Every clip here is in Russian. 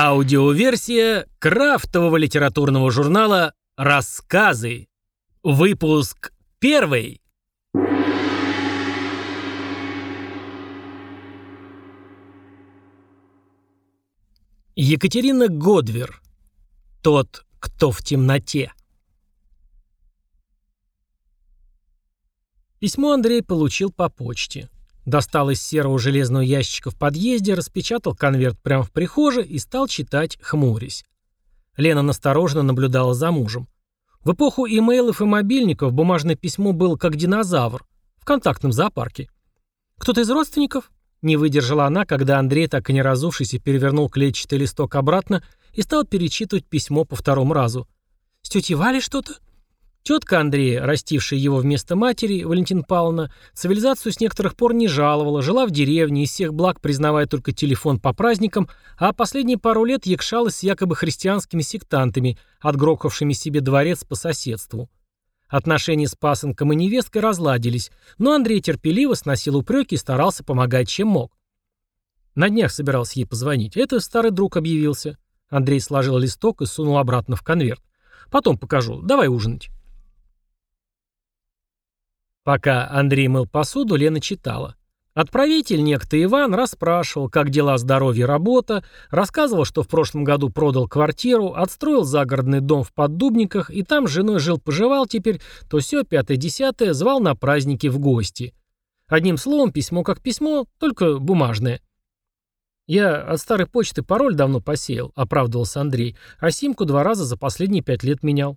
Аудиоверсия крафтового литературного журнала «Рассказы». Выпуск первый. Екатерина Годвер. Тот, кто в темноте. Письмо Андрей получил по почте. Достал из серого железного ящика в подъезде, распечатал конверт прямо в прихожей и стал читать, хмурясь. Лена настороженно наблюдала за мужем. В эпоху имейлов и мобильников бумажное письмо было как динозавр в контактном зоопарке. «Кто-то из родственников?» Не выдержала она, когда Андрей, так и не разувшись, и перевернул клетчатый листок обратно и стал перечитывать письмо по второму разу. «С тетей Валей что-то?» Тетка Андрея, растившая его вместо матери, Валентин Павловна, цивилизацию с некоторых пор не жаловала, жила в деревне, из всех благ признавая только телефон по праздникам, а последние пару лет якшалась с якобы христианскими сектантами, отгрохавшими себе дворец по соседству. Отношения с пасынком и невесткой разладились, но Андрей терпеливо сносил упреки и старался помогать, чем мог. На днях собирался ей позвонить. Это старый друг объявился. Андрей сложил листок и сунул обратно в конверт. Потом покажу. Давай ужинать. Пока Андрей мыл посуду, Лена читала. Отправитель, некто Иван, расспрашивал, как дела, здоровье, работа, рассказывал, что в прошлом году продал квартиру, отстроил загородный дом в Поддубниках и там с женой жил-поживал теперь, то все пятое-десятое, звал на праздники в гости. Одним словом, письмо как письмо, только бумажное. «Я от старой почты пароль давно посеял», — оправдывался Андрей, «а симку два раза за последние пять лет менял.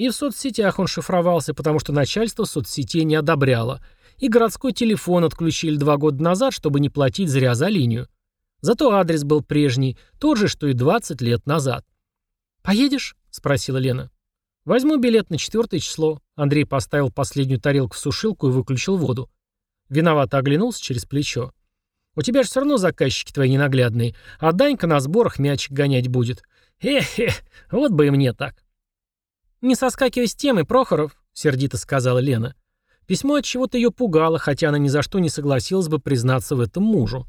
И в соцсетях он шифровался, потому что начальство соцсетей не одобряло. И городской телефон отключили два года назад, чтобы не платить зря за линию. Зато адрес был прежний, тот же, что и 20 лет назад. «Поедешь?» — спросила Лена. «Возьму билет на четвертое число». Андрей поставил последнюю тарелку в сушилку и выключил воду. Виновато оглянулся через плечо. «У тебя же все равно заказчики твои ненаглядные, а Данька на сборах мячик гонять будет. Хе-хе, вот бы и мне так». «Не соскакивай с темы, Прохоров», — сердито сказала Лена. Письмо от чего-то ее пугало, хотя она ни за что не согласилась бы признаться в этом мужу.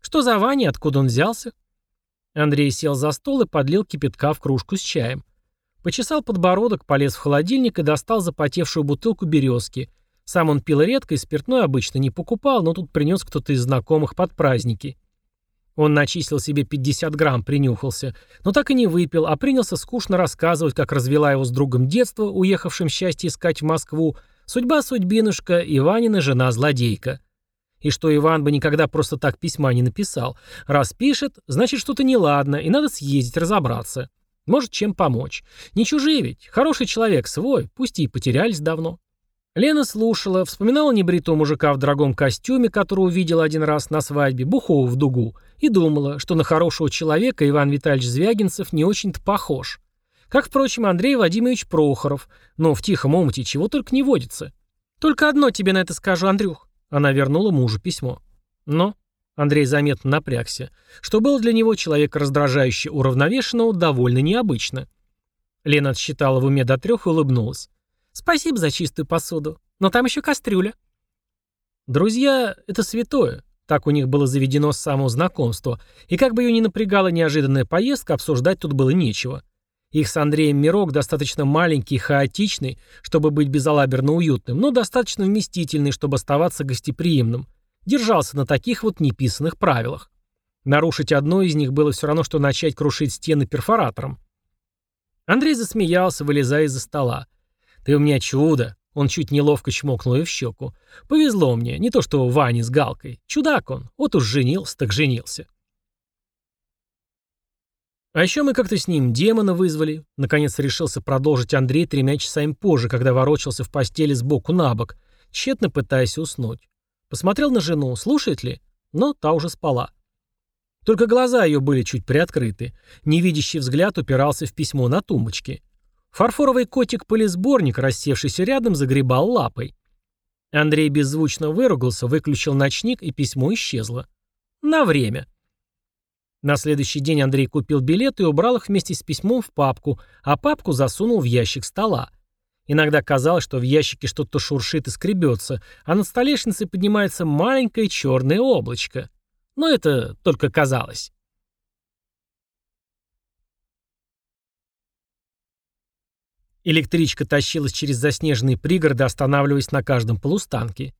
«Что за Ваня? Откуда он взялся?» Андрей сел за стол и подлил кипятка в кружку с чаем. Почесал подбородок, полез в холодильник и достал запотевшую бутылку березки. Сам он пил редко и спиртное обычно не покупал, но тут принес кто-то из знакомых под праздники. Он начислил себе 50 грамм, принюхался, но так и не выпил, а принялся скучно рассказывать, как развела его с другом детства, уехавшим счастье искать в Москву, судьба судьбинушка, Иванина жена-злодейка. И что Иван бы никогда просто так письма не написал. Раз пишет, значит что-то неладно, и надо съездить разобраться. Может, чем помочь. Не чужие ведь, хороший человек свой, пусть и потерялись давно. Лена слушала, вспоминала небритого мужика в дорогом костюме, которого увидела один раз на свадьбе, бухого в дугу, и думала, что на хорошего человека Иван Витальевич Звягинцев не очень-то похож. Как, впрочем, Андрей Владимирович Прохоров, но в тихом омуте чего только не водится. «Только одно тебе на это скажу, Андрюх». Она вернула мужу письмо. Но Андрей заметно напрягся, что было для него человека раздражающе уравновешенного довольно необычно. Лена отсчитала в уме до трех и улыбнулась. «Спасибо за чистую посуду. Но там еще кастрюля». Друзья — это святое. Так у них было заведено с самого знакомства. И как бы ее ни напрягала неожиданная поездка, обсуждать тут было нечего. Их с Андреем мирок достаточно маленький и хаотичный, чтобы быть безалаберно уютным, но достаточно вместительный, чтобы оставаться гостеприимным. Держался на таких вот неписанных правилах. Нарушить одно из них было все равно, что начать крушить стены перфоратором. Андрей засмеялся, вылезая из-за стола. «Ты у меня чудо!» Он чуть неловко чмокнул ее в щеку. «Повезло мне, не то что Ване с Галкой. Чудак он, вот уж женился, так женился». А еще мы как-то с ним демона вызвали. Наконец решился продолжить Андрей тремя часами позже, когда ворочался в постели сбоку на бок, тщетно пытаясь уснуть. Посмотрел на жену, слушает ли, но та уже спала. Только глаза ее были чуть приоткрыты. Невидящий взгляд упирался в письмо на тумбочке. Фарфоровый котик-пылесборник, рассевшийся рядом, загребал лапой. Андрей беззвучно выругался, выключил ночник, и письмо исчезло. На время. На следующий день Андрей купил билет и убрал их вместе с письмом в папку, а папку засунул в ящик стола. Иногда казалось, что в ящике что-то шуршит и скребется, а над столешницей поднимается маленькое черное облачко. Но это только казалось. Электричка тащилась через заснеженные пригороды, останавливаясь на каждом полустанке.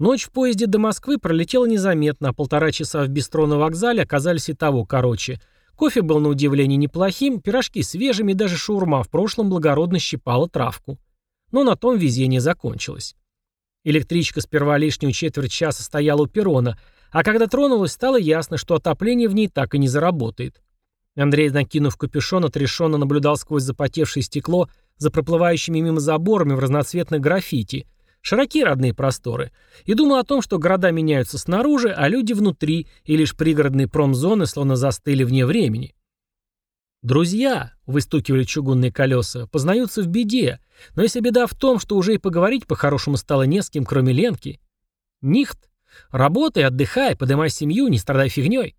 Ночь в поезде до Москвы пролетела незаметно, а полтора часа в бистро на вокзале оказались и того короче. Кофе был на удивление неплохим, пирожки свежими, даже шаурма в прошлом благородно щипала травку. Но на том везение закончилось. Электричка сперва лишнюю четверть часа стояла у перрона, а когда тронулась, стало ясно, что отопление в ней так и не заработает. Андрей, накинув капюшон, отрешенно наблюдал сквозь запотевшее стекло за проплывающими мимо заборами в разноцветных граффити, широкие родные просторы, и думал о том, что города меняются снаружи, а люди внутри, и лишь пригородные промзоны словно застыли вне времени. «Друзья», — выстукивали чугунные колеса, — «познаются в беде, но если беда в том, что уже и поговорить по-хорошему стало не с кем, кроме Ленки. Нихт. Работай, отдыхай, подымай семью, не страдай фигней».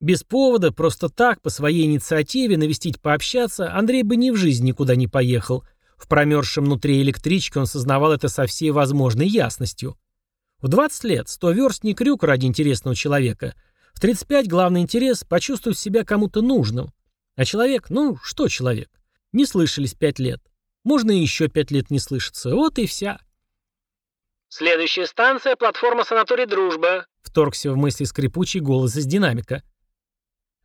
Без повода, просто так, по своей инициативе, навестить пообщаться, Андрей бы ни в жизнь никуда не поехал. В промерзшем внутри электрички он сознавал это со всей возможной ясностью. В 20 лет 100 верст не крюк ради интересного человека. В 35 главный интерес – почувствовать себя кому-то нужным. А человек, ну, что человек? Не слышались 5 лет. Можно и еще 5 лет не слышаться. Вот и вся. «Следующая станция – платформа санаторий «Дружба», – вторгся в мысли скрипучий голос из динамика.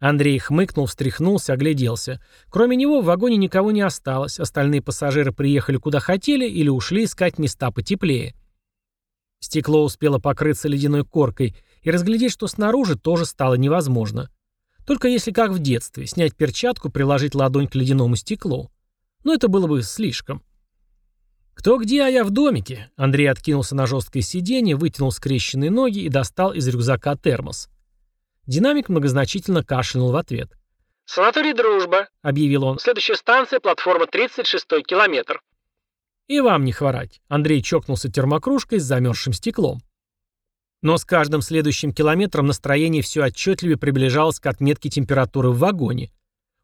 Андрей хмыкнул, встряхнулся, огляделся. Кроме него в вагоне никого не осталось, остальные пассажиры приехали куда хотели или ушли искать места потеплее. Стекло успело покрыться ледяной коркой, и разглядеть, что снаружи, тоже стало невозможно. Только если как в детстве, снять перчатку, приложить ладонь к ледяному стеклу. Но это было бы слишком. «Кто где, а я в домике?» Андрей откинулся на жесткое сиденье, вытянул скрещенные ноги и достал из рюкзака термос. Динамик многозначительно кашлянул в ответ. «Санаторий «Дружба», — объявил он. «Следующая станция, платформа 36-й километр». «И вам не хворать». Андрей чокнулся термокружкой с замерзшим стеклом. Но с каждым следующим километром настроение все отчетливее приближалось к отметке температуры в вагоне.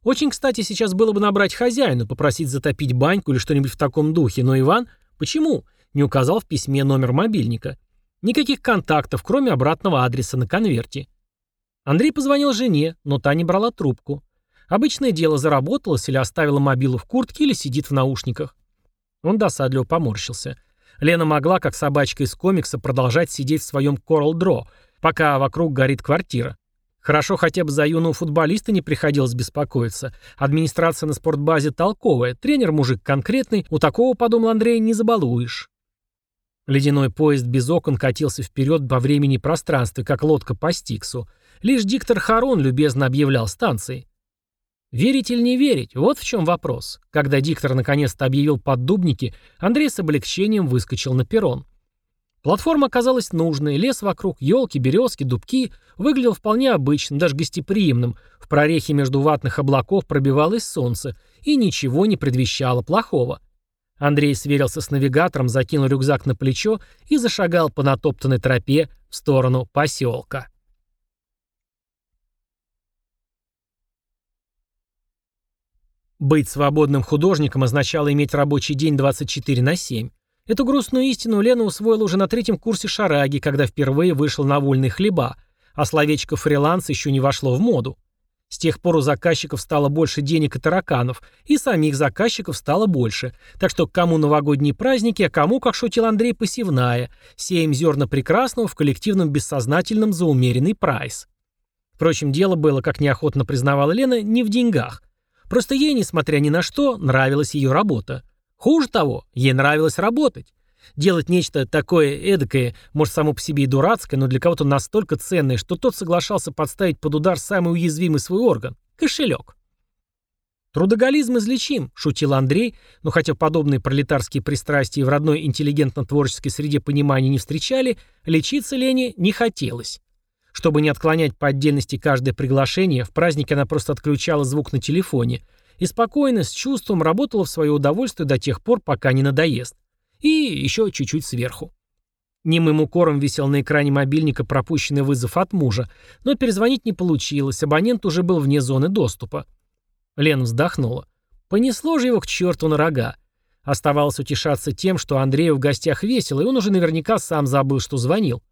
Очень, кстати, сейчас было бы набрать хозяину, попросить затопить баньку или что-нибудь в таком духе, но Иван, почему, не указал в письме номер мобильника. Никаких контактов, кроме обратного адреса на конверте. Андрей позвонил жене, но та не брала трубку. Обычное дело заработалось или оставила мобилу в куртке, или сидит в наушниках. Он досадливо поморщился. Лена могла, как собачка из комикса, продолжать сидеть в своем Coral Draw, пока вокруг горит квартира. Хорошо хотя бы за юного футболиста не приходилось беспокоиться. Администрация на спортбазе толковая, тренер мужик конкретный, у такого, подумал Андрей, не забалуешь. Ледяной поезд без окон катился вперед во времени и пространстве, как лодка по Стиксу. Лишь диктор Харон любезно объявлял станции. Верить или не верить, вот в чем вопрос. Когда диктор наконец-то объявил поддубники, Андрей с облегчением выскочил на перрон. Платформа оказалась нужной, лес вокруг, елки, березки, дубки выглядел вполне обычным, даже гостеприимным. В прорехе между ватных облаков пробивалось солнце, и ничего не предвещало плохого. Андрей сверился с навигатором, закинул рюкзак на плечо и зашагал по натоптанной тропе в сторону поселка. Быть свободным художником означало иметь рабочий день 24 на 7. Эту грустную истину Лена усвоила уже на третьем курсе шараги, когда впервые вышел на вольные хлеба, а словечко «фриланс» еще не вошло в моду. С тех пор у заказчиков стало больше денег и тараканов, и самих заказчиков стало больше. Так что кому новогодние праздники, а кому, как шутил Андрей, посевная. Сеем зерна прекрасного в коллективном бессознательном за умеренный прайс. Впрочем, дело было, как неохотно признавала Лена, не в деньгах. Просто ей, несмотря ни на что, нравилась ее работа. Хуже того, ей нравилось работать. Делать нечто такое эдакое, может, само по себе и дурацкое, но для кого-то настолько ценное, что тот соглашался подставить под удар самый уязвимый свой орган – кошелек. «Трудоголизм излечим», – шутил Андрей, но хотя подобные пролетарские пристрастия в родной интеллигентно-творческой среде понимания не встречали, лечиться Лене не хотелось. Чтобы не отклонять по отдельности каждое приглашение, в празднике она просто отключала звук на телефоне и спокойно, с чувством работала в свое удовольствие до тех пор, пока не надоест. И еще чуть-чуть сверху. Немым укором висел на экране мобильника пропущенный вызов от мужа, но перезвонить не получилось, абонент уже был вне зоны доступа. Лена вздохнула. Понесло же его к черту на рога. Оставалось утешаться тем, что Андрею в гостях весело, и он уже наверняка сам забыл, что звонил.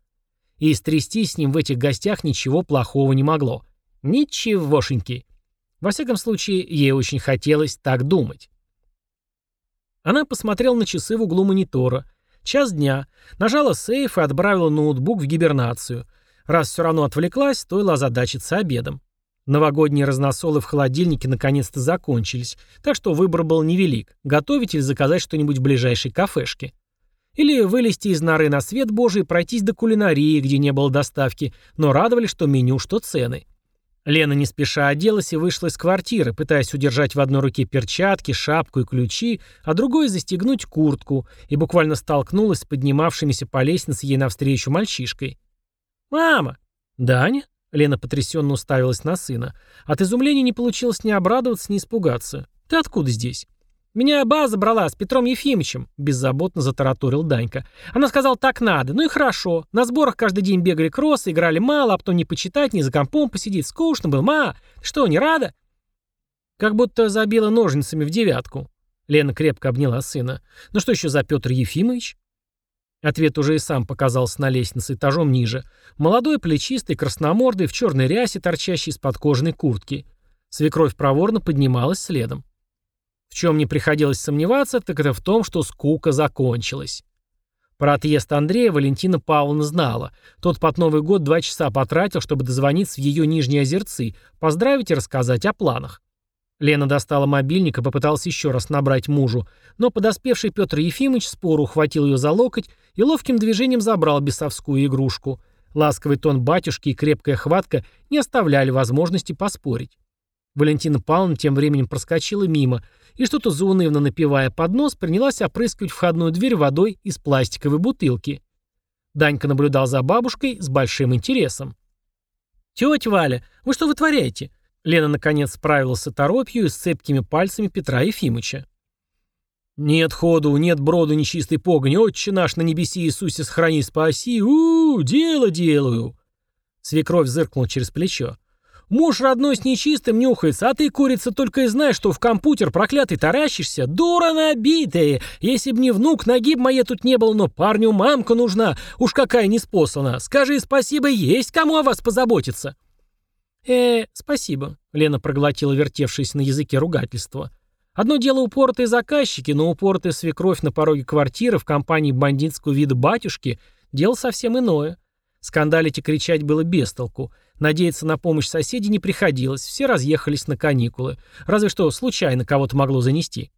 И стрясти с ним в этих гостях ничего плохого не могло. Ничегошеньки. Во всяком случае, ей очень хотелось так думать. Она посмотрела на часы в углу монитора. Час дня. Нажала сейф и отправила ноутбук в гибернацию. Раз все равно отвлеклась, стоило озадачиться обедом. Новогодние разносолы в холодильнике наконец-то закончились, так что выбор был невелик – готовить или заказать что-нибудь в ближайшей кафешке. Или вылезти из норы на свет божий пройтись до кулинарии, где не было доставки, но радовали, что меню, что цены. Лена не спеша оделась и вышла из квартиры, пытаясь удержать в одной руке перчатки, шапку и ключи, а другой застегнуть куртку, и буквально столкнулась с поднимавшимися по лестнице ей навстречу мальчишкой. «Мама!» «Даня?» Лена потрясенно уставилась на сына. От изумления не получилось ни обрадоваться, ни испугаться. «Ты откуда здесь?» «Меня база брала с Петром Ефимовичем», — беззаботно затараторил Данька. «Она сказала, так надо. Ну и хорошо. На сборах каждый день бегали кроссы, играли мало, а потом не почитать, не за компом посидеть. Скучно было. Ма, что, не рада?» Как будто забила ножницами в девятку. Лена крепко обняла сына. «Ну что еще за Петр Ефимович?» Ответ уже и сам показался на лестнице этажом ниже. Молодой, плечистый, красномордый, в черной рясе, торчащий из-под кожаной куртки. Свекровь проворно поднималась следом. В чем не приходилось сомневаться, так это в том, что скука закончилась. Про отъезд Андрея Валентина Павловна знала. Тот под Новый год два часа потратил, чтобы дозвониться в ее Нижние Озерцы, поздравить и рассказать о планах. Лена достала мобильник и попыталась еще раз набрать мужу, но подоспевший Петр Ефимович спору ухватил ее за локоть и ловким движением забрал бесовскую игрушку. Ласковый тон батюшки и крепкая хватка не оставляли возможности поспорить. Валентина Павловна тем временем проскочила мимо и, что-то заунывно напивая под нос, принялась опрыскивать входную дверь водой из пластиковой бутылки. Данька наблюдал за бабушкой с большим интересом. «Тетя Валя, вы что вытворяете?» Лена наконец справилась с оторопью и с цепкими пальцами Петра Ефимыча. «Нет ходу, нет броду нечистой погони, отче наш на небеси Иисусе сохрани спаси, -у, -у дело делаю!» Свекровь зыркнула через плечо. «Муж родной с нечистым нюхается, а ты, курица, только и знаешь, что в компьютер проклятый таращишься. Дура набитая! Если б не внук, ноги б моей тут не было, но парню мамка нужна, уж какая неспослана. Скажи спасибо, есть кому о вас позаботиться!» «Э, спасибо», — Лена проглотила вертевшееся на языке ругательство. «Одно дело упоротые заказчики, но упоротая свекровь на пороге квартиры в компании бандитского вида батюшки — дело совсем иное. Скандалить и кричать было без толку. Надеяться на помощь соседей не приходилось, все разъехались на каникулы. Разве что случайно кого-то могло занести.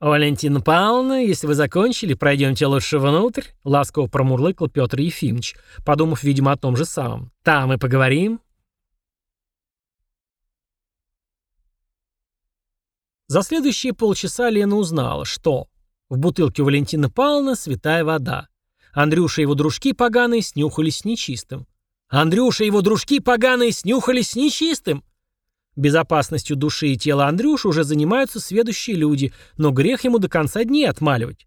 «Валентина Павловна, если вы закончили, пройдемте лучше внутрь», — ласково промурлыкал Петр Ефимович, подумав, видимо, о том же самом. «Там и поговорим». За следующие полчаса Лена узнала, что в бутылке у Валентины Павловны святая вода. Андрюша и его дружки поганые снюхались с нечистым. Андрюша и его дружки поганые снюхались с нечистым. Безопасностью души и тела Андрюши уже занимаются сведущие люди, но грех ему до конца дней отмаливать.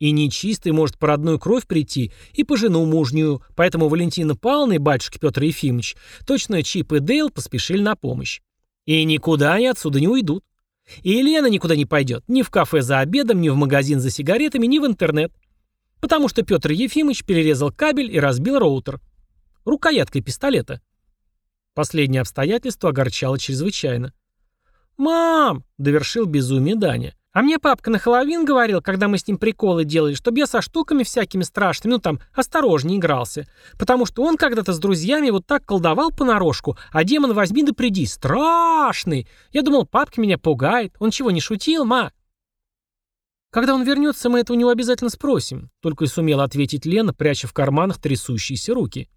И нечистый может по родную кровь прийти, и по жену мужнюю, поэтому Валентина Павловна и батюшка Петр Ефимович, точно Чип и Дейл поспешили на помощь. И никуда они отсюда не уйдут. И Елена никуда не пойдет, ни в кафе за обедом, ни в магазин за сигаретами, ни в интернет. Потому что Петр Ефимович перерезал кабель и разбил роутер. Рукояткой пистолета. Последнее обстоятельство огорчало чрезвычайно. «Мам!» — довершил безумие Даня. А мне папка на Хэллоуин говорил, когда мы с ним приколы делали, чтобы я со штуками всякими страшными, ну там, осторожнее игрался. Потому что он когда-то с друзьями вот так колдовал понарошку, а демон возьми да приди. Страшный! Я думал, папка меня пугает. Он чего, не шутил, ма? Когда он вернется, мы это у него обязательно спросим. Только и сумела ответить Лена, пряча в карманах трясущиеся руки.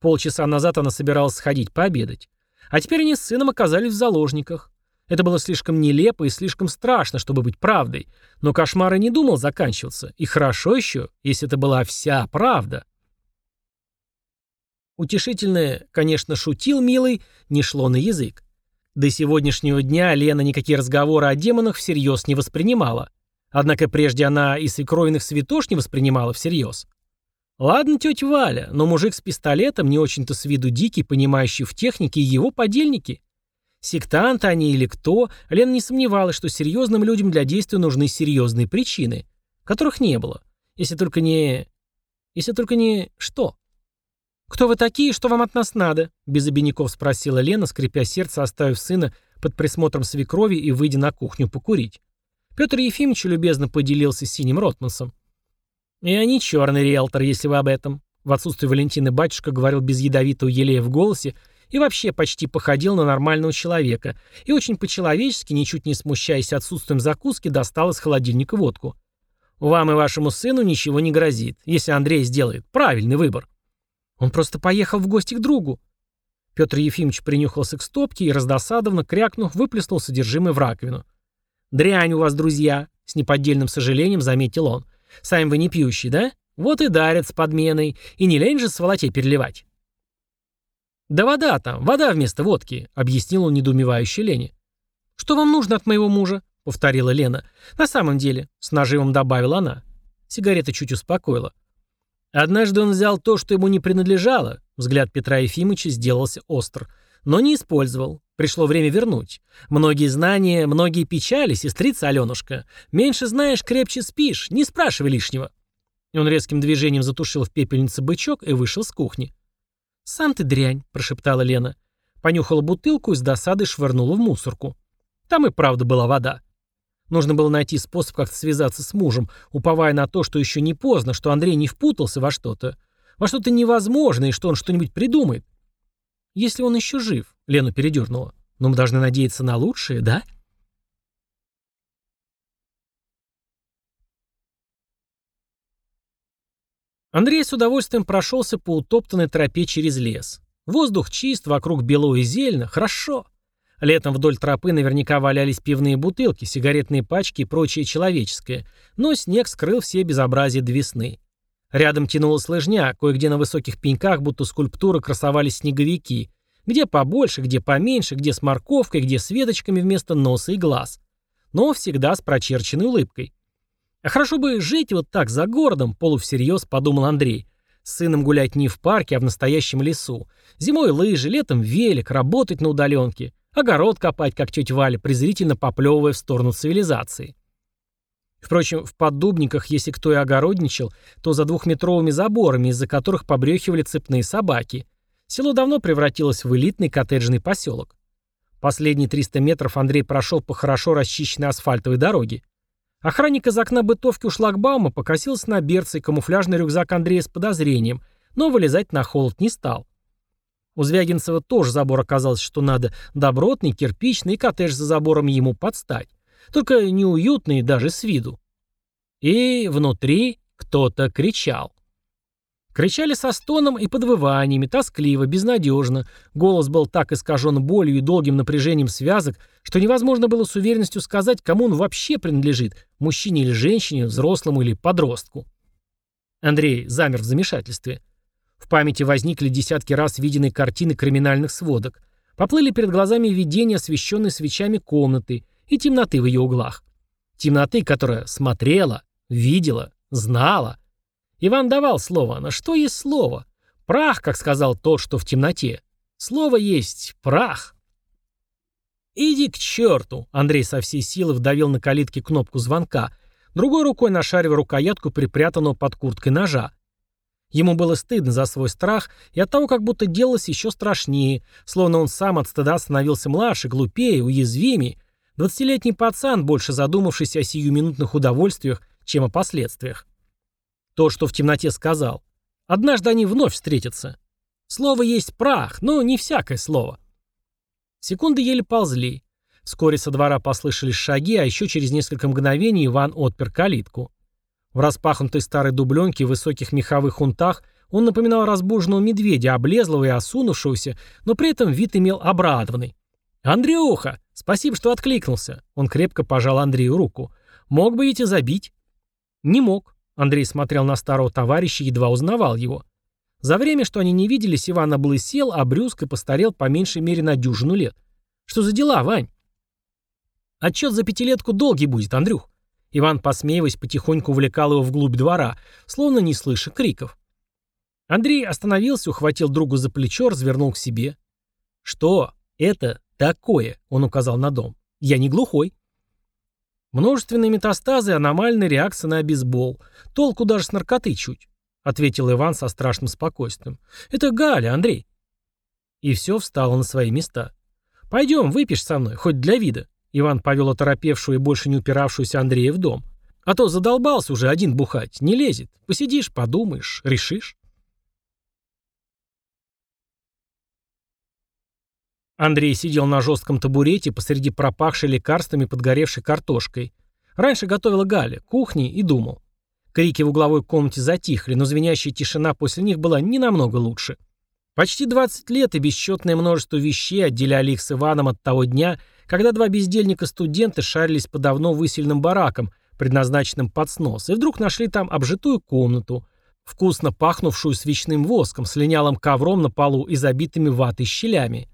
Полчаса назад она собиралась сходить пообедать. А теперь они с сыном оказались в заложниках. Это было слишком нелепо и слишком страшно, чтобы быть правдой. Но кошмар и не думал заканчиваться. И хорошо еще, если это была вся правда. Утешительное, конечно, шутил милый, не шло на язык. До сегодняшнего дня Лена никакие разговоры о демонах всерьез не воспринимала. Однако прежде она и свекровиных святош не воспринимала всерьез. Ладно, тетя Валя, но мужик с пистолетом, не очень-то с виду дикий, понимающий в технике, и его подельники. Сектанты они или кто, Лена не сомневалась, что серьезным людям для действия нужны серьезные причины, которых не было. Если только не... Если только не... Что? «Кто вы такие что вам от нас надо?» Без обиняков спросила Лена, скрипя сердце, оставив сына под присмотром свекрови и выйдя на кухню покурить. Петр Ефимович любезно поделился синим ротмансом. «Я не черный риэлтор, если вы об этом», — в отсутствие Валентины батюшка говорил без ядовитого елея в голосе и вообще почти походил на нормального человека, и очень по-человечески, ничуть не смущаясь отсутствием закуски, достал из холодильника водку. «Вам и вашему сыну ничего не грозит, если Андрей сделает правильный выбор». «Он просто поехал в гости к другу». Петр Ефимович принюхался к стопке и, раздосадованно, крякнув, выплеснул содержимое в раковину. «Дрянь у вас, друзья», — с неподдельным сожалением заметил он. «Сами вы не пьющий, да? Вот и дарят с подменой. И не лень же сволотей переливать». «Да вода там, вода вместо водки», — объяснил он недоумевающей Лене. «Что вам нужно от моего мужа?» — повторила Лена. «На самом деле», — с наживом добавила она. Сигарета чуть успокоила. Однажды он взял то, что ему не принадлежало, взгляд Петра Ефимовича сделался остр, но не использовал. Пришло время вернуть. Многие знания, многие печали, сестрица Аленушка. Меньше знаешь, крепче спишь, не спрашивай лишнего. И он резким движением затушил в пепельнице бычок и вышел с кухни. «Сам ты дрянь», — прошептала Лена. Понюхала бутылку и с досадой швырнула в мусорку. Там и правда была вода. Нужно было найти способ как-то связаться с мужем, уповая на то, что еще не поздно, что Андрей не впутался во что-то. Во что-то невозможное, и что он что-нибудь придумает. Если он еще жив, Лену передернула. Но мы должны надеяться на лучшее, да? Андрей с удовольствием прошелся по утоптанной тропе через лес. Воздух чист, вокруг бело и зелено, хорошо. Летом вдоль тропы наверняка валялись пивные бутылки, сигаретные пачки и прочее человеческое, но снег скрыл все безобразия до весны. Рядом тянулась лыжня, кое-где на высоких пеньках, будто скульптуры, красовались снеговики. Где побольше, где поменьше, где с морковкой, где с веточками вместо носа и глаз. Но всегда с прочерченной улыбкой. А хорошо бы жить вот так за городом, полувсерьез подумал Андрей. С сыном гулять не в парке, а в настоящем лесу. Зимой лыжи, летом велик, работать на удаленке. Огород копать, как тетя Валя, презрительно поплевывая в сторону цивилизации. Впрочем, в поддубниках, если кто и огородничал, то за двухметровыми заборами, из-за которых побрехивали цепные собаки. Село давно превратилось в элитный коттеджный поселок. Последние 300 метров Андрей прошел по хорошо расчищенной асфальтовой дороге. Охранник из окна бытовки у шлагбаума покосился на берцы и камуфляжный рюкзак Андрея с подозрением, но вылезать на холод не стал. У Звягинцева тоже забор оказался, что надо, добротный, кирпичный, и коттедж за забором ему подстать. Только неуютный даже с виду. И внутри кто-то кричал. Кричали со стоном и подвываниями, тоскливо, безнадежно. Голос был так искажен болью и долгим напряжением связок, что невозможно было с уверенностью сказать, кому он вообще принадлежит, мужчине или женщине, взрослому или подростку. Андрей замер в замешательстве. В памяти возникли десятки раз виденные картины криминальных сводок. Поплыли перед глазами видения, освещенные свечами комнаты, и темноты в ее углах. Темноты, которая смотрела, видела, знала, Иван давал слово, но что есть слово? Прах, как сказал тот, что в темноте. Слово есть прах. «Иди к черту!» Андрей со всей силы вдавил на калитке кнопку звонка, другой рукой нашаривая рукоятку припрятанного под курткой ножа. Ему было стыдно за свой страх и от того, как будто делалось еще страшнее, словно он сам от стыда становился младше, глупее, уязвимее, двадцатилетний пацан, больше задумавшийся о сиюминутных удовольствиях, чем о последствиях. То, что в темноте сказал. Однажды они вновь встретятся. Слово есть прах, но не всякое слово. Секунды еле ползли. Вскоре со двора послышались шаги, а еще через несколько мгновений Иван отпер калитку. В распахнутой старой дубленке в высоких меховых унтах он напоминал разбуженного медведя, облезлого и осунувшегося, но при этом вид имел обрадованный. «Андрюха! Спасибо, что откликнулся!» Он крепко пожал Андрею руку. «Мог бы ведь и забить?» «Не мог. Андрей смотрел на старого товарища едва узнавал его. За время, что они не виделись, Иван облысел, а Брюск и постарел по меньшей мере на дюжину лет. Что за дела, Вань? Отчет за пятилетку долгий будет, Андрюх. Иван, посмеиваясь, потихоньку увлекал его вглубь двора, словно не слыша криков. Андрей остановился, ухватил другу за плечо, развернул к себе. «Что это такое?» — он указал на дом. «Я не глухой». Множественные метастазы аномальная реакция на обезбол. Толку даже с наркоты чуть, ответил Иван со страшным спокойствием. Это Галя, Андрей. И все встало на свои места. Пойдем, выпьешь со мной, хоть для вида. Иван повел оторопевшую и больше не упиравшуюся Андрея в дом. «А то задолбался уже один бухать, не лезет. Посидишь, подумаешь, решишь». Андрей сидел на жестком табурете посреди пропахшей лекарствами подгоревшей картошкой. Раньше готовила Галя, кухни и думал. Крики в угловой комнате затихли, но звенящая тишина после них была не намного лучше. Почти 20 лет и бесчетное множество вещей отделяли их с Иваном от того дня, когда два бездельника-студента шарились по давно выселенным баракам, предназначенным под снос, и вдруг нашли там обжитую комнату, вкусно пахнувшую свечным воском, с линялым ковром на полу и забитыми ватой щелями.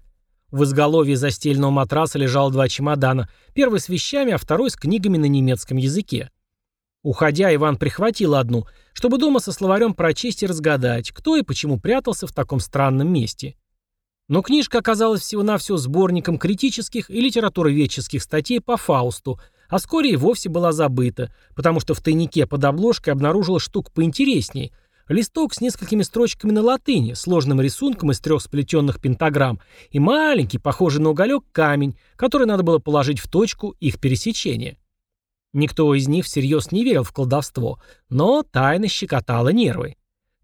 В изголовье застеленного матраса лежало два чемодана, первый с вещами, а второй с книгами на немецком языке. Уходя, Иван прихватил одну, чтобы дома со словарем прочесть и разгадать, кто и почему прятался в таком странном месте. Но книжка оказалась всего-навсего сборником критических и литературоведческих статей по Фаусту, а вскоре и вовсе была забыта, потому что в тайнике под обложкой обнаружила штук поинтересней – листок с несколькими строчками на латыни, сложным рисунком из трех сплетенных пентаграмм и маленький, похожий на уголек, камень, который надо было положить в точку их пересечения. Никто из них всерьез не верил в колдовство, но тайна щекотала нервы.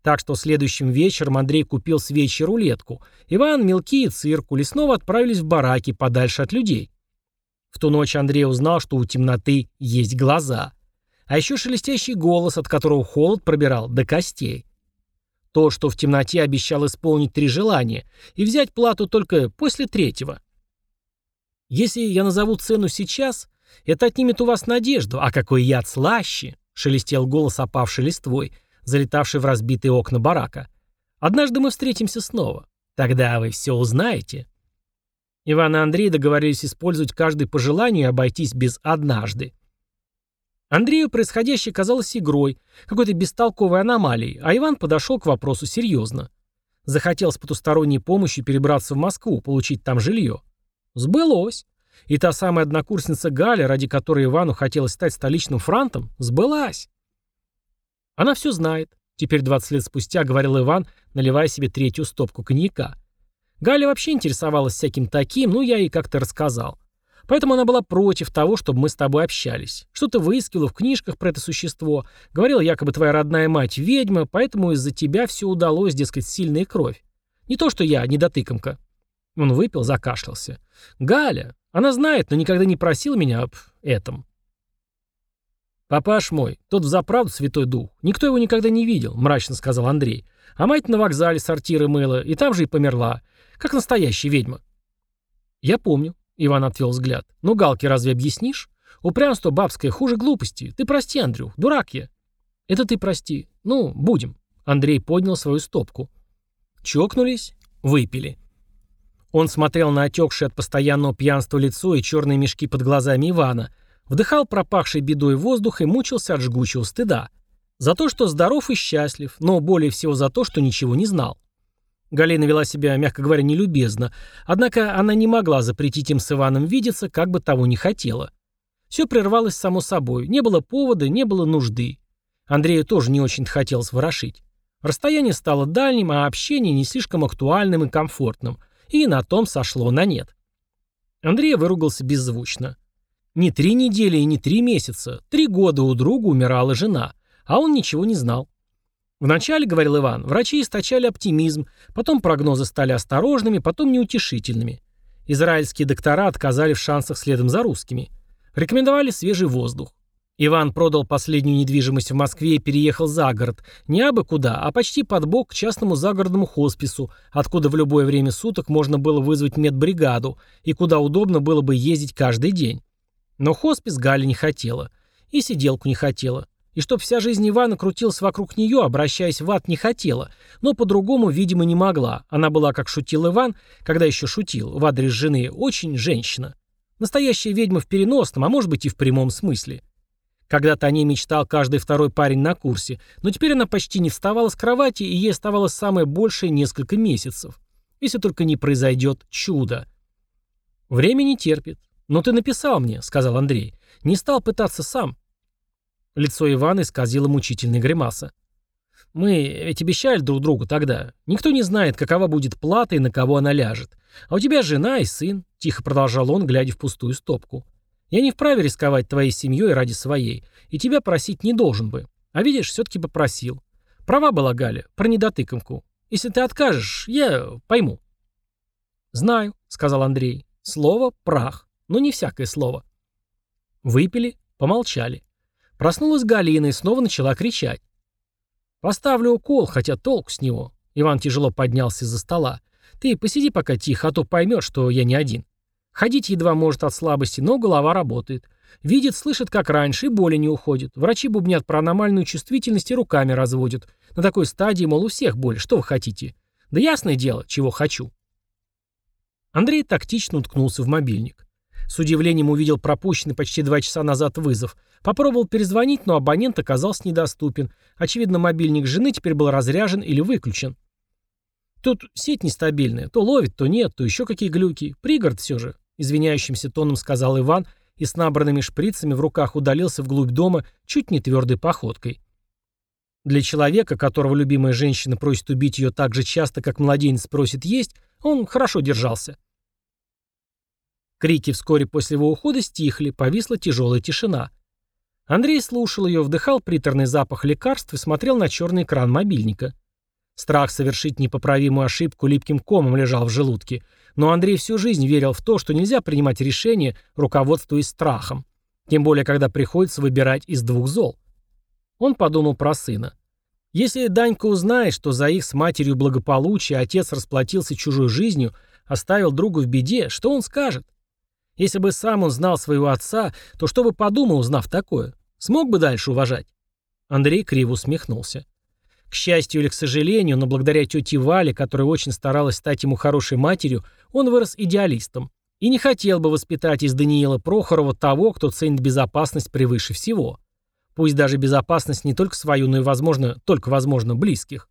Так что следующим вечером Андрей купил свечи рулетку. Иван, Мелки и Циркуль снова отправились в бараки подальше от людей. В ту ночь Андрей узнал, что у темноты есть глаза. А еще шелестящий голос, от которого холод пробирал до костей. То, что в темноте обещал исполнить три желания и взять плату только после третьего. Если я назову цену сейчас, это отнимет у вас надежду, а какой яд слаще!» — шелестел голос опавшей листвой, залетавший в разбитые окна барака. «Однажды мы встретимся снова. Тогда вы все узнаете». Иван и Андрей договорились использовать каждый по желанию и обойтись без «однажды». Андрею происходящее казалось игрой, какой-то бестолковой аномалией, а Иван подошел к вопросу серьезно. Захотел с потусторонней помощью перебраться в Москву, получить там жилье. Сбылось. И та самая однокурсница Галя, ради которой Ивану хотелось стать столичным франтом, сбылась. Она все знает. Теперь 20 лет спустя, говорил Иван, наливая себе третью стопку коньяка. Галя вообще интересовалась всяким таким, ну я ей как-то рассказал. Поэтому она была против того, чтобы мы с тобой общались. Что-то выискивала в книжках про это существо. Говорила, якобы твоя родная мать ведьма, поэтому из-за тебя все удалось, дескать, сильная кровь. Не то, что я, недотыкомка. Он выпил, закашлялся. Галя, она знает, но никогда не просила меня об этом. «Папаш мой, тот взаправду святой дух. Никто его никогда не видел», — мрачно сказал Андрей. «А мать на вокзале сортиры мыла, и там же и померла. Как настоящая ведьма». «Я помню», — Иван отвел взгляд. «Ну, Галки, разве объяснишь? Упрямство бабское хуже глупости. Ты прости, Андрюх, дурак я». «Это ты прости. Ну, будем». Андрей поднял свою стопку. Чокнулись, выпили. Он смотрел на отекшее от постоянного пьянства лицо и черные мешки под глазами Ивана, вдыхал пропахший бедой воздух и мучился от жгучего стыда. За то, что здоров и счастлив, но более всего за то, что ничего не знал. Галина вела себя, мягко говоря, нелюбезно, однако она не могла запретить им с Иваном видеться, как бы того ни хотела. Все прервалось само собой, не было повода, не было нужды. Андрею тоже не очень хотелось ворошить. Расстояние стало дальним, а общение не слишком актуальным и комфортным – и на том сошло на нет. Андрей выругался беззвучно. Не три недели и не три месяца, три года у друга умирала жена, а он ничего не знал. Вначале, говорил Иван, врачи источали оптимизм, потом прогнозы стали осторожными, потом неутешительными. Израильские доктора отказали в шансах следом за русскими. Рекомендовали свежий воздух. Иван продал последнюю недвижимость в Москве и переехал за город. Не абы куда, а почти под бок к частному загородному хоспису, откуда в любое время суток можно было вызвать медбригаду и куда удобно было бы ездить каждый день. Но хоспис Галя не хотела. И сиделку не хотела. И чтоб вся жизнь Ивана крутилась вокруг нее, обращаясь в ад, не хотела. Но по-другому, видимо, не могла. Она была, как шутил Иван, когда еще шутил, в адрес жены, очень женщина. Настоящая ведьма в переносном, а может быть и в прямом смысле. Когда-то о ней мечтал каждый второй парень на курсе, но теперь она почти не вставала с кровати, и ей оставалось самое большее несколько месяцев. Если только не произойдет чудо. Время не терпит. «Но ты написал мне», — сказал Андрей. «Не стал пытаться сам». Лицо Ивана исказило мучительная гримаса. «Мы ведь обещали друг другу тогда. Никто не знает, какова будет плата и на кого она ляжет. А у тебя жена и сын», — тихо продолжал он, глядя в пустую стопку. Я не вправе рисковать твоей семьей ради своей, и тебя просить не должен бы. А видишь, все-таки попросил. Права была Галя, про недотыкомку. Если ты откажешь, я пойму». «Знаю», — сказал Андрей. «Слово — прах, но не всякое слово». Выпили, помолчали. Проснулась Галина и снова начала кричать. «Поставлю укол, хотя толк с него». Иван тяжело поднялся из-за стола. «Ты посиди пока тихо, а то поймешь, что я не один. Ходить едва может от слабости, но голова работает. Видит, слышит, как раньше, и боли не уходит. Врачи бубнят про аномальную чувствительность и руками разводят. На такой стадии, мол, у всех боль. Что вы хотите? Да ясное дело, чего хочу». Андрей тактично уткнулся в мобильник. С удивлением увидел пропущенный почти два часа назад вызов. Попробовал перезвонить, но абонент оказался недоступен. Очевидно, мобильник жены теперь был разряжен или выключен. Тут сеть нестабильная. То ловит, то нет, то еще какие глюки. Пригород все же. Извиняющимся тоном сказал Иван и с набранными шприцами в руках удалился вглубь дома чуть не твердой походкой. Для человека, которого любимая женщина просит убить ее так же часто, как младенец просит есть, он хорошо держался. Крики вскоре после его ухода стихли, повисла тяжелая тишина. Андрей слушал ее, вдыхал приторный запах лекарств и смотрел на черный экран мобильника. Страх совершить непоправимую ошибку липким комом лежал в желудке, но Андрей всю жизнь верил в то, что нельзя принимать решения, руководствуясь страхом. Тем более, когда приходится выбирать из двух зол. Он подумал про сына. Если Данька узнает, что за их с матерью благополучие отец расплатился чужой жизнью, оставил друга в беде, что он скажет? Если бы сам он знал своего отца, то что бы подумал, узнав такое? Смог бы дальше уважать? Андрей криво усмехнулся. К счастью или к сожалению, но благодаря тете Вале, которая очень старалась стать ему хорошей матерью, он вырос идеалистом. И не хотел бы воспитать из Даниила Прохорова того, кто ценит безопасность превыше всего. Пусть даже безопасность не только свою, но и, возможно, только, возможно, близких.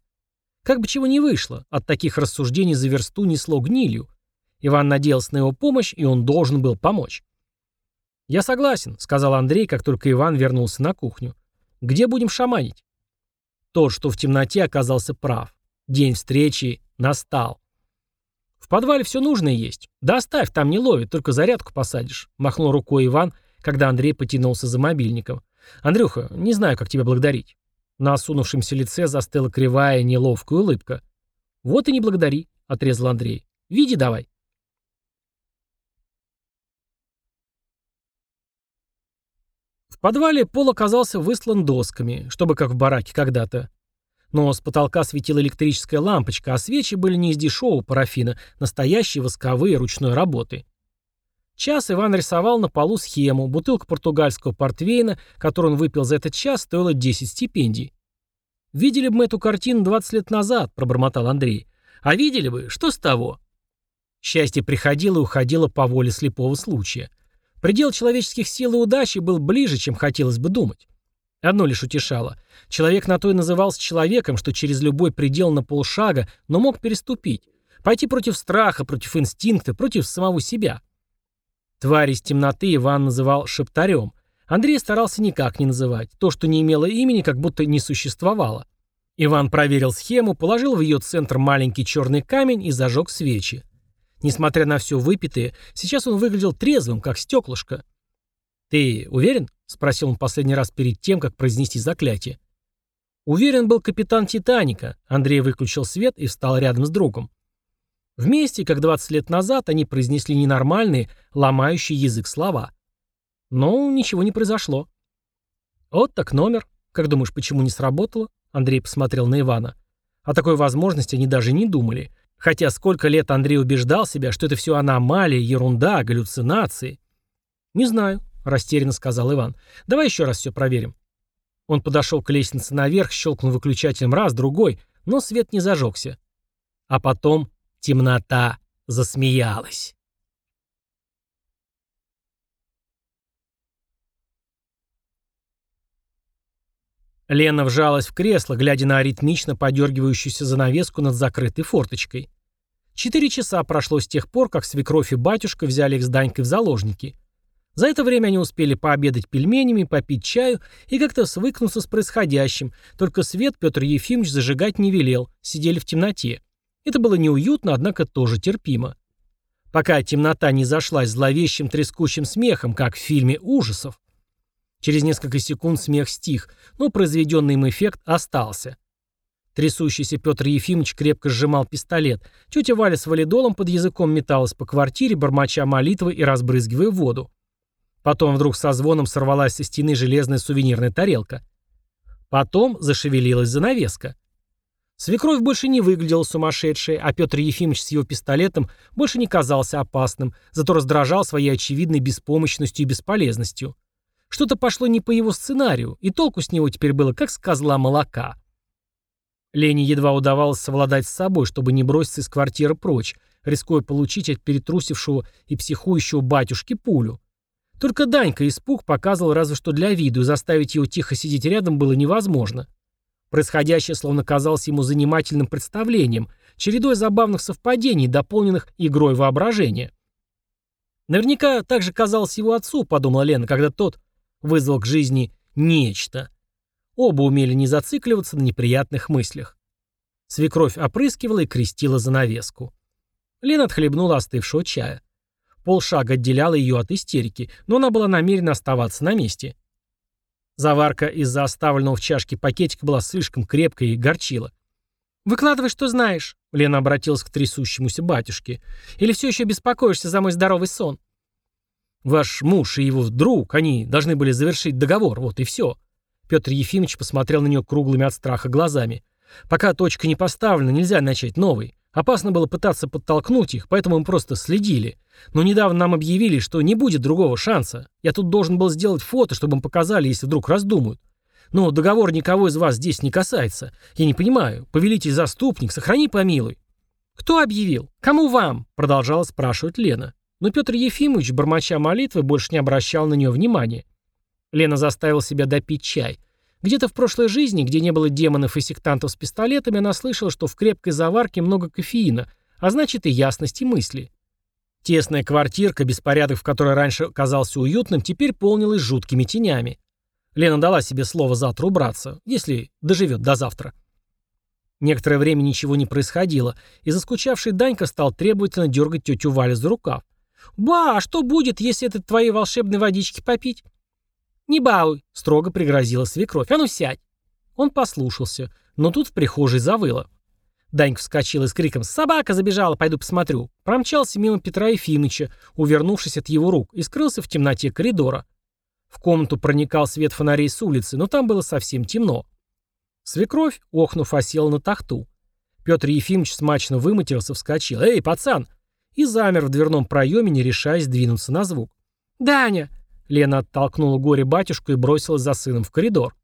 Как бы чего ни вышло, от таких рассуждений за версту несло гнилью, Иван надеялся на его помощь, и он должен был помочь. «Я согласен», — сказал Андрей, как только Иван вернулся на кухню. «Где будем шаманить?» Тот, что в темноте, оказался прав. День встречи настал. «В подвале все нужное есть. Да оставь, там не ловит, только зарядку посадишь», — махнул рукой Иван, когда Андрей потянулся за мобильником. «Андрюха, не знаю, как тебя благодарить». На осунувшемся лице застыла кривая, неловкая улыбка. «Вот и не благодари», — отрезал Андрей. «Види давай». Подвале пол оказался выслан досками, чтобы как в бараке когда-то. Но с потолка светила электрическая лампочка, а свечи были не из дешевого парафина, настоящие восковые ручной работы. Час Иван рисовал на полу схему, бутылка португальского портвейна, которую он выпил за этот час, стоила 10 стипендий. «Видели бы мы эту картину 20 лет назад», — пробормотал Андрей. «А видели бы, что с того?» Счастье приходило и уходило по воле слепого случая. Предел человеческих сил и удачи был ближе, чем хотелось бы думать. Одно лишь утешало. Человек на то и назывался человеком, что через любой предел на полшага, но мог переступить. Пойти против страха, против инстинкта, против самого себя. Тварь из темноты Иван называл шептарем. Андрей старался никак не называть. То, что не имело имени, как будто не существовало. Иван проверил схему, положил в ее центр маленький черный камень и зажег свечи. Несмотря на все выпитое, сейчас он выглядел трезвым, как стеклышко. «Ты уверен?» — спросил он последний раз перед тем, как произнести заклятие. Уверен был капитан «Титаника». Андрей выключил свет и встал рядом с другом. Вместе, как 20 лет назад, они произнесли ненормальные, ломающие язык слова. Но ничего не произошло. «Вот так номер. Как думаешь, почему не сработало?» Андрей посмотрел на Ивана. О такой возможности они даже не думали. Хотя сколько лет Андрей убеждал себя, что это все аномалия, ерунда, галлюцинации. «Не знаю», — растерянно сказал Иван. «Давай еще раз все проверим». Он подошел к лестнице наверх, щелкнул выключателем раз, другой, но свет не зажегся. А потом темнота засмеялась. Лена вжалась в кресло, глядя на аритмично подергивающуюся занавеску над закрытой форточкой. Четыре часа прошло с тех пор, как свекровь и батюшка взяли их с Данькой в заложники. За это время они успели пообедать пельменями, попить чаю и как-то свыкнуться с происходящим, только свет Петр Ефимович зажигать не велел, сидели в темноте. Это было неуютно, однако тоже терпимо. пока темнота не зашлась зловещим трескучим смехом, как в фильме ужасов. Через несколько секунд смех стих, но произведенный им эффект остался. Трясущийся Петр Ефимович крепко сжимал пистолет. Тетя Валя с валидолом под языком металась по квартире, бормоча молитвы и разбрызгивая воду. Потом вдруг со звоном сорвалась со стены железная сувенирная тарелка. Потом зашевелилась занавеска. Свекровь больше не выглядела сумасшедшей, а Петр Ефимович с его пистолетом больше не казался опасным, зато раздражал своей очевидной беспомощностью и бесполезностью. Что-то пошло не по его сценарию, и толку с него теперь было как с козла молока. Лене едва удавалось совладать с собой, чтобы не броситься из квартиры прочь, рискуя получить от перетрусившего и психующего батюшки пулю. Только Данька испуг показывал разве что для виду, и заставить его тихо сидеть рядом было невозможно. Происходящее словно казалось ему занимательным представлением, чередой забавных совпадений, дополненных игрой воображения. Наверняка так же казалось его отцу, подумала Лена, когда тот вызвал к жизни нечто. Оба умели не зацикливаться на неприятных мыслях. Свекровь опрыскивала и крестила занавеску. Лена отхлебнула остывшего чая. Полшага отделяла ее от истерики, но она была намерена оставаться на месте. Заварка из-за оставленного в чашке пакетика была слишком крепкой и горчила. «Выкладывай, что знаешь», — Лена обратилась к трясущемуся батюшке. «Или все еще беспокоишься за мой здоровый сон?» «Ваш муж и его друг, они должны были завершить договор, вот и все». Петр Ефимович посмотрел на нее круглыми от страха глазами. «Пока точка не поставлена, нельзя начать новый. Опасно было пытаться подтолкнуть их, поэтому мы просто следили. Но недавно нам объявили, что не будет другого шанса. Я тут должен был сделать фото, чтобы им показали, если вдруг раздумают. Но договор никого из вас здесь не касается. Я не понимаю. Повелитель-заступник, сохрани помилуй. Кто объявил? Кому вам? Продолжала спрашивать Лена. Но Петр Ефимович, бормоча молитвы, больше не обращал на нее внимания. Лена заставила себя допить чай. Где-то в прошлой жизни, где не было демонов и сектантов с пистолетами, она слышала, что в крепкой заварке много кофеина, а значит и ясности мысли. Тесная квартирка, беспорядок в которой раньше казался уютным, теперь полнилась жуткими тенями. Лена дала себе слово завтра убраться, если доживет до завтра. Некоторое время ничего не происходило, и заскучавший Данька стал требовательно дергать тетю Валю за рукав. «Ба, а что будет, если это твоей волшебной водички попить?» «Не балуй», — строго пригрозила свекровь. «А ну сядь». Он послушался, но тут в прихожей завыло. Данька вскочил и с криком «Собака забежала, пойду посмотрю». Промчался мимо Петра Ефимовича, увернувшись от его рук, и скрылся в темноте коридора. В комнату проникал свет фонарей с улицы, но там было совсем темно. Свекровь, охнув, осела на тахту. Петр Ефимович смачно выматерился, вскочил. «Эй, пацан!» И замер в дверном проеме, не решаясь двинуться на звук. «Даня!» Лена оттолкнула горе-батюшку и бросилась за сыном в коридор.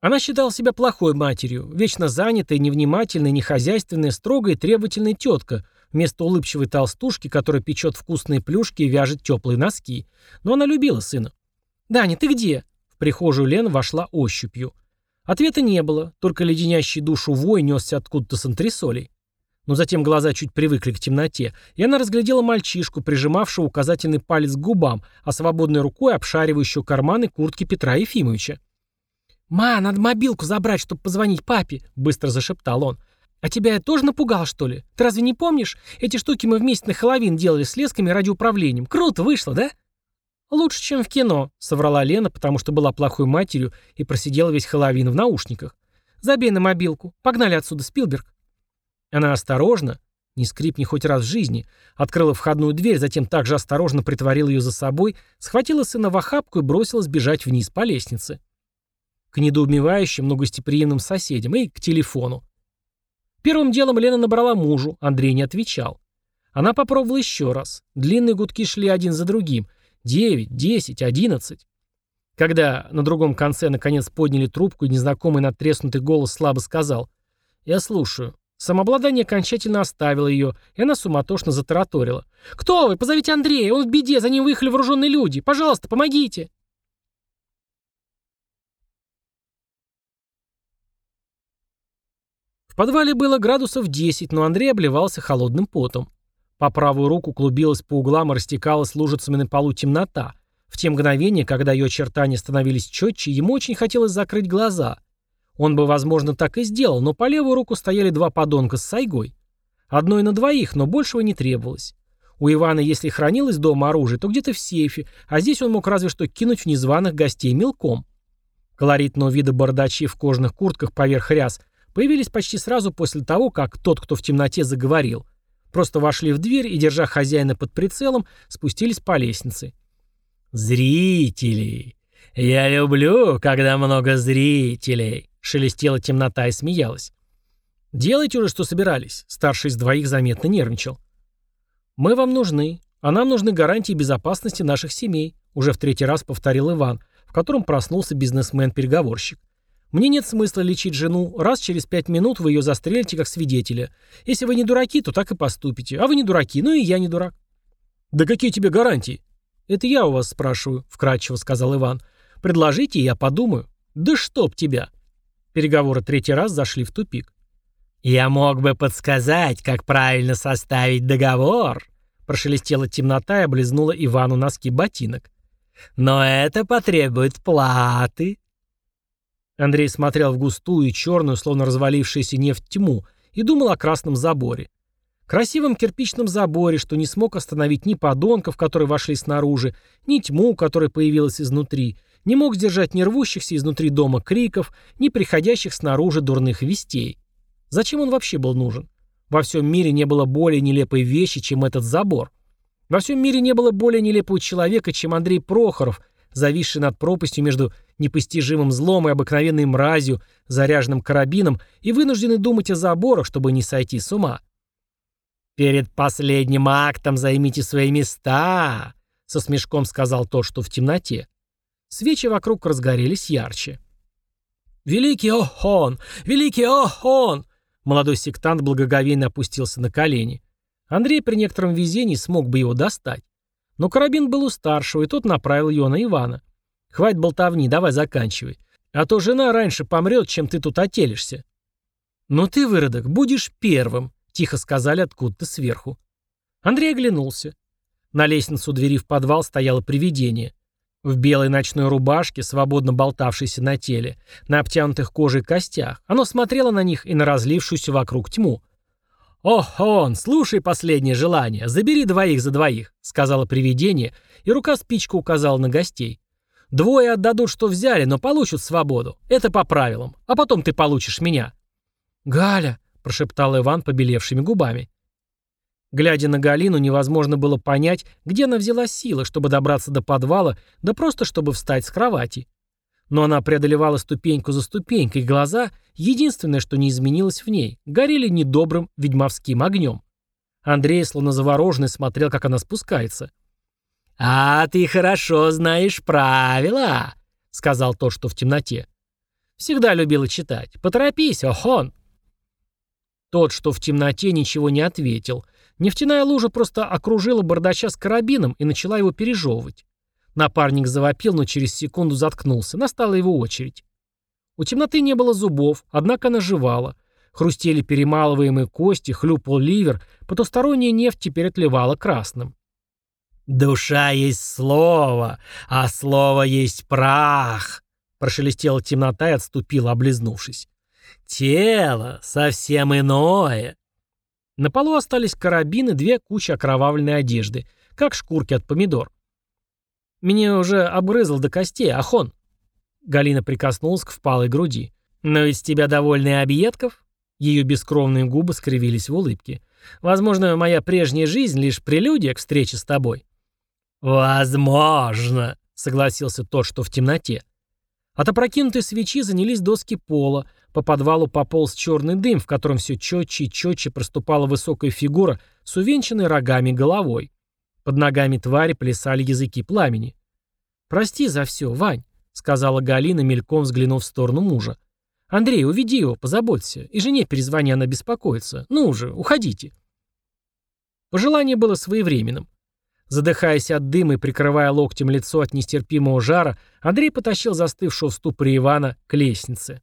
Она считала себя плохой матерью, вечно занятой, невнимательной, нехозяйственной, строгой и требовательной тетка, вместо улыбчивой толстушки, которая печет вкусные плюшки и вяжет теплые носки. Но она любила сына. «Даня, ты где?» В прихожую Лена вошла ощупью. Ответа не было, только леденящий душу вой несся откуда-то с антресолей. Но затем глаза чуть привыкли к темноте, и она разглядела мальчишку, прижимавшего указательный палец к губам, а свободной рукой обшаривающего карманы куртки Петра Ефимовича. «Ма, надо мобилку забрать, чтобы позвонить папе», — быстро зашептал он. «А тебя я тоже напугал, что ли? Ты разве не помнишь? Эти штуки мы вместе на Хэллоуин делали с лесками и радиоуправлением. Круто вышло, да?» «Лучше, чем в кино», — соврала Лена, потому что была плохой матерью и просидела весь Хэллоуин в наушниках. «Забей на мобилку. Погнали отсюда, Спилберг». Она осторожно, не скрипни хоть раз в жизни, открыла входную дверь, затем также осторожно притворила ее за собой, схватила сына в охапку и бросилась бежать вниз по лестнице. К недоумевающим, но гостеприимным соседям и к телефону. Первым делом Лена набрала мужу, Андрей не отвечал. Она попробовала еще раз. Длинные гудки шли один за другим. Девять, десять, одиннадцать. Когда на другом конце наконец подняли трубку, и незнакомый надтреснутый голос слабо сказал «Я слушаю». Самообладание окончательно оставило ее, и она суматошно затараторила. «Кто вы? Позовите Андрея! Он в беде, за ним выехали вооруженные люди! Пожалуйста, помогите!» В подвале было градусов 10, но Андрей обливался холодным потом. По правую руку клубилась по углам и растекалась лужицами на полу темнота. В те мгновения, когда ее очертания становились четче, ему очень хотелось закрыть глаза. Он бы, возможно, так и сделал, но по левую руку стояли два подонка с сайгой. Одной на двоих, но большего не требовалось. У Ивана, если хранилось дома оружие, то где-то в сейфе, а здесь он мог разве что кинуть в незваных гостей мелком. Колоритного вида бардачи в кожаных куртках поверх ряс появились почти сразу после того, как тот, кто в темноте заговорил. Просто вошли в дверь и, держа хозяина под прицелом, спустились по лестнице. «Зрители! Я люблю, когда много зрителей!» — шелестела темнота и смеялась. «Делайте уже, что собирались», — старший из двоих заметно нервничал. «Мы вам нужны, а нам нужны гарантии безопасности наших семей», — уже в третий раз повторил Иван, в котором проснулся бизнесмен-переговорщик. Мне нет смысла лечить жену. Раз через пять минут вы ее застрелите как свидетеля. Если вы не дураки, то так и поступите. А вы не дураки, ну и я не дурак. Да какие тебе гарантии? Это я у вас спрашиваю, вкратчиво сказал Иван. Предложите, я подумаю. Да чтоб тебя. Переговоры третий раз зашли в тупик. Я мог бы подсказать, как правильно составить договор, прошелестела темнота и облизнула Ивану носки ботинок. Но это потребует платы. Андрей смотрел в густую и черную, словно развалившуюся нефть тьму, и думал о красном заборе. Красивом кирпичном заборе, что не смог остановить ни подонков, которые вошли снаружи, ни тьму, которая появилась изнутри, не мог сдержать ни рвущихся изнутри дома криков, ни приходящих снаружи дурных вестей. Зачем он вообще был нужен? Во всем мире не было более нелепой вещи, чем этот забор. Во всем мире не было более нелепого человека, чем Андрей Прохоров, зависший над пропастью между непостижимым злом и обыкновенной мразью, заряженным карабином и вынуждены думать о заборах, чтобы не сойти с ума. «Перед последним актом займите свои места», — со смешком сказал то, что в темноте. Свечи вокруг разгорелись ярче. «Великий Охон! Великий Охон!» Молодой сектант благоговейно опустился на колени. Андрей при некотором везении смог бы его достать. Но карабин был у старшего, и тот направил его на Ивана. Хватит болтовни, давай заканчивай. А то жена раньше помрет, чем ты тут отелишься. Но ты, выродок, будешь первым, тихо сказали откуда-то сверху. Андрей оглянулся. На лестницу двери в подвал стояло привидение. В белой ночной рубашке, свободно болтавшейся на теле, на обтянутых кожей костях, оно смотрело на них и на разлившуюся вокруг тьму. «Ох, он, слушай последнее желание, забери двоих за двоих», — сказала привидение, и рука спичка указала на гостей. Двое отдадут, что взяли, но получат свободу. Это по правилам. А потом ты получишь меня». «Галя», — прошептал Иван побелевшими губами. Глядя на Галину, невозможно было понять, где она взяла силы, чтобы добраться до подвала, да просто чтобы встать с кровати. Но она преодолевала ступеньку за ступенькой, и глаза, единственное, что не изменилось в ней, горели недобрым ведьмовским огнем. Андрей, словно завороженный, смотрел, как она спускается. — «А ты хорошо знаешь правила», — сказал тот, что в темноте. «Всегда любила читать. Поторопись, охон». Тот, что в темноте, ничего не ответил. Нефтяная лужа просто окружила бардача с карабином и начала его пережевывать. Напарник завопил, но через секунду заткнулся. Настала его очередь. У темноты не было зубов, однако она жевала. Хрустели перемалываемые кости, хлюпал ливер, потусторонняя нефть теперь отливала красным. «Душа есть слово, а слово есть прах», — прошелестела темнота и отступила, облизнувшись. «Тело совсем иное». На полу остались карабины, две кучи окровавленной одежды, как шкурки от помидор. «Меня уже обгрызл до костей, Ахон». Галина прикоснулась к впалой груди. «Но ведь тебя довольны объедков?» Ее бескровные губы скривились в улыбке. «Возможно, моя прежняя жизнь лишь прелюдия к встрече с тобой». «Возможно», — согласился тот, что в темноте. От опрокинутой свечи занялись доски пола, по подвалу пополз черный дым, в котором все четче и четче проступала высокая фигура с увенчанной рогами головой. Под ногами твари плясали языки пламени. «Прости за все, Вань», — сказала Галина, мельком взглянув в сторону мужа. «Андрей, уведи его, позаботься. И жене перезвони, она беспокоится. Ну уже, уходите». Пожелание было своевременным. Задыхаясь от дыма и прикрывая локтем лицо от нестерпимого жара, Андрей потащил застывшего в ступоре Ивана к лестнице.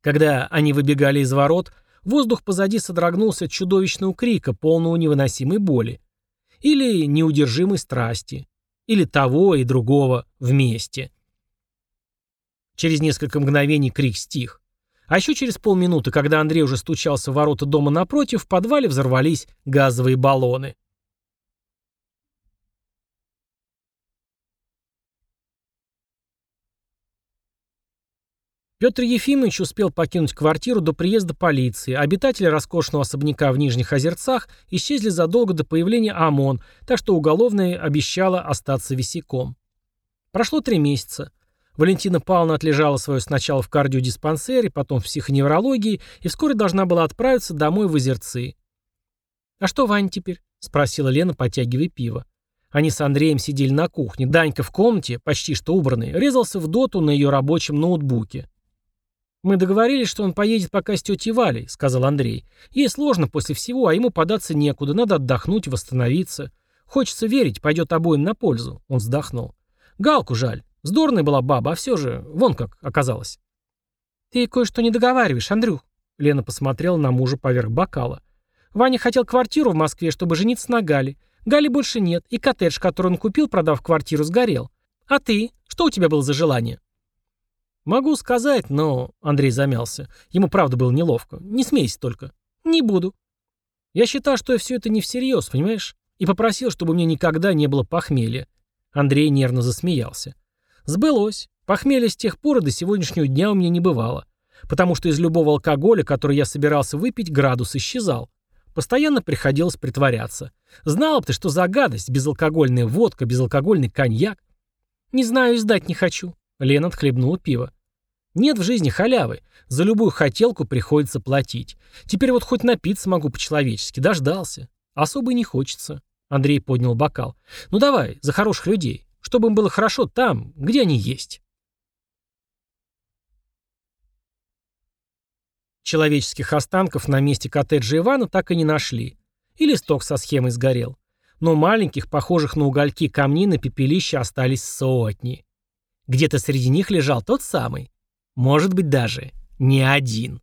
Когда они выбегали из ворот, воздух позади содрогнулся от чудовищного крика, полного невыносимой боли. Или неудержимой страсти. Или того и другого вместе. Через несколько мгновений крик стих. А еще через полминуты, когда Андрей уже стучался в ворота дома напротив, в подвале взорвались газовые баллоны. Петр Ефимович успел покинуть квартиру до приезда полиции. Обитатели роскошного особняка в Нижних Озерцах исчезли задолго до появления ОМОН, так что уголовное обещало остаться висяком. Прошло три месяца. Валентина Павловна отлежала свое сначала в кардиодиспансере, потом в психоневрологии и вскоре должна была отправиться домой в Озерцы. «А что Вань теперь?» – спросила Лена, потягивая пиво. Они с Андреем сидели на кухне. Данька в комнате, почти что убранный, резался в доту на ее рабочем ноутбуке. «Мы договорились, что он поедет пока с тетей Валей», — сказал Андрей. «Ей сложно после всего, а ему податься некуда, надо отдохнуть, восстановиться. Хочется верить, пойдет обоим на пользу», — он вздохнул. «Галку жаль. Здорная была баба, а все же, вон как оказалось». «Ты кое-что не договариваешь, Андрюх», — Лена посмотрела на мужа поверх бокала. «Ваня хотел квартиру в Москве, чтобы жениться на Гале. Гали больше нет, и коттедж, который он купил, продав квартиру, сгорел. А ты? Что у тебя было за желание?» «Могу сказать, но...» — Андрей замялся. Ему правда было неловко. «Не смейся только». «Не буду». «Я считаю, что все это не всерьез, понимаешь? И попросил, чтобы мне никогда не было похмелья». Андрей нервно засмеялся. «Сбылось. Похмелья с тех пор и до сегодняшнего дня у меня не бывало. Потому что из любого алкоголя, который я собирался выпить, градус исчезал. Постоянно приходилось притворяться. Знал бы ты, что за гадость, безалкогольная водка, безалкогольный коньяк. Не знаю, издать не хочу. Лена отхлебнула пиво. Нет в жизни халявы. За любую хотелку приходится платить. Теперь вот хоть напиться могу по-человечески. Дождался. Особо не хочется. Андрей поднял бокал. Ну давай, за хороших людей. Чтобы им было хорошо там, где они есть. Человеческих останков на месте коттеджа Ивана так и не нашли. И листок со схемой сгорел. Но маленьких, похожих на угольки камней на пепелище остались сотни. Где-то среди них лежал тот самый, может быть даже не один.